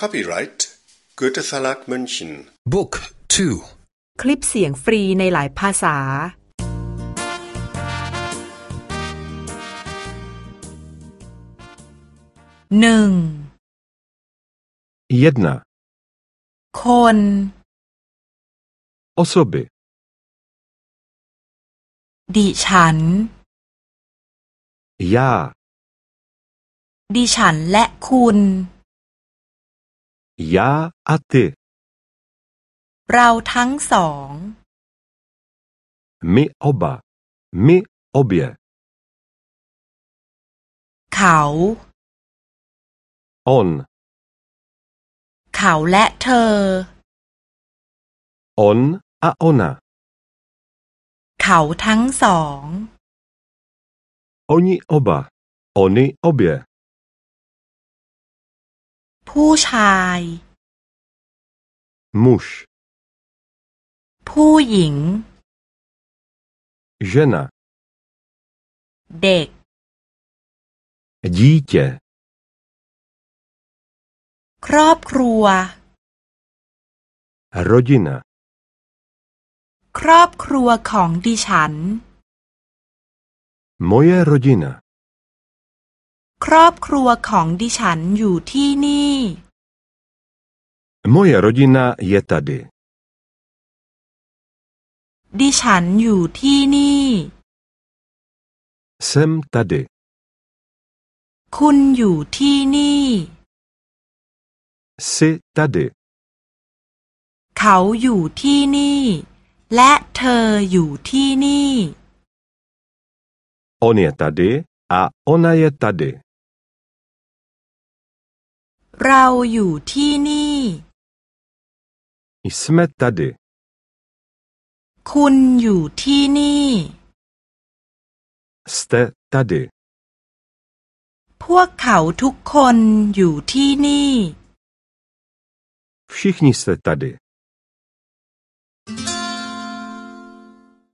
Copyright Goethe Verlag München Book 2 คลิปเสียงฟรีในหลายภาษา หนึ่ง Jedna. คน Osoby. ดิฉัน Ja. ดิฉันและคุณ Ja a ty. เราทั้งสอง My oba. My obie. เขา On. เขาและเธอ On a ona. เขาทั้งสอง Oni oba. Oni obie. ผู้ชาย Muž. ผู้หญิง Žena. เด็ก Dítě. ครอบครัว Rodina. ครอบครัวของดิฉัน Moje rodina. ครอบครัวของดิฉันอยู่ที่นี่ Moje rodina je tady. ดิฉันอยู่ที่นี่ Jsem tady. คุณอยู่ที่นี่ Jsi tady. เขาอยู่ที่นี่ และเธออยู่ที่นี่ On je tady a ona je tady. เราอยู่ที่นี่ Jsme tady. คุณอยู่ที่นี่ Jste tady. พวกเขาทุกคนอยู่ที่นี่ Všichni jste tady.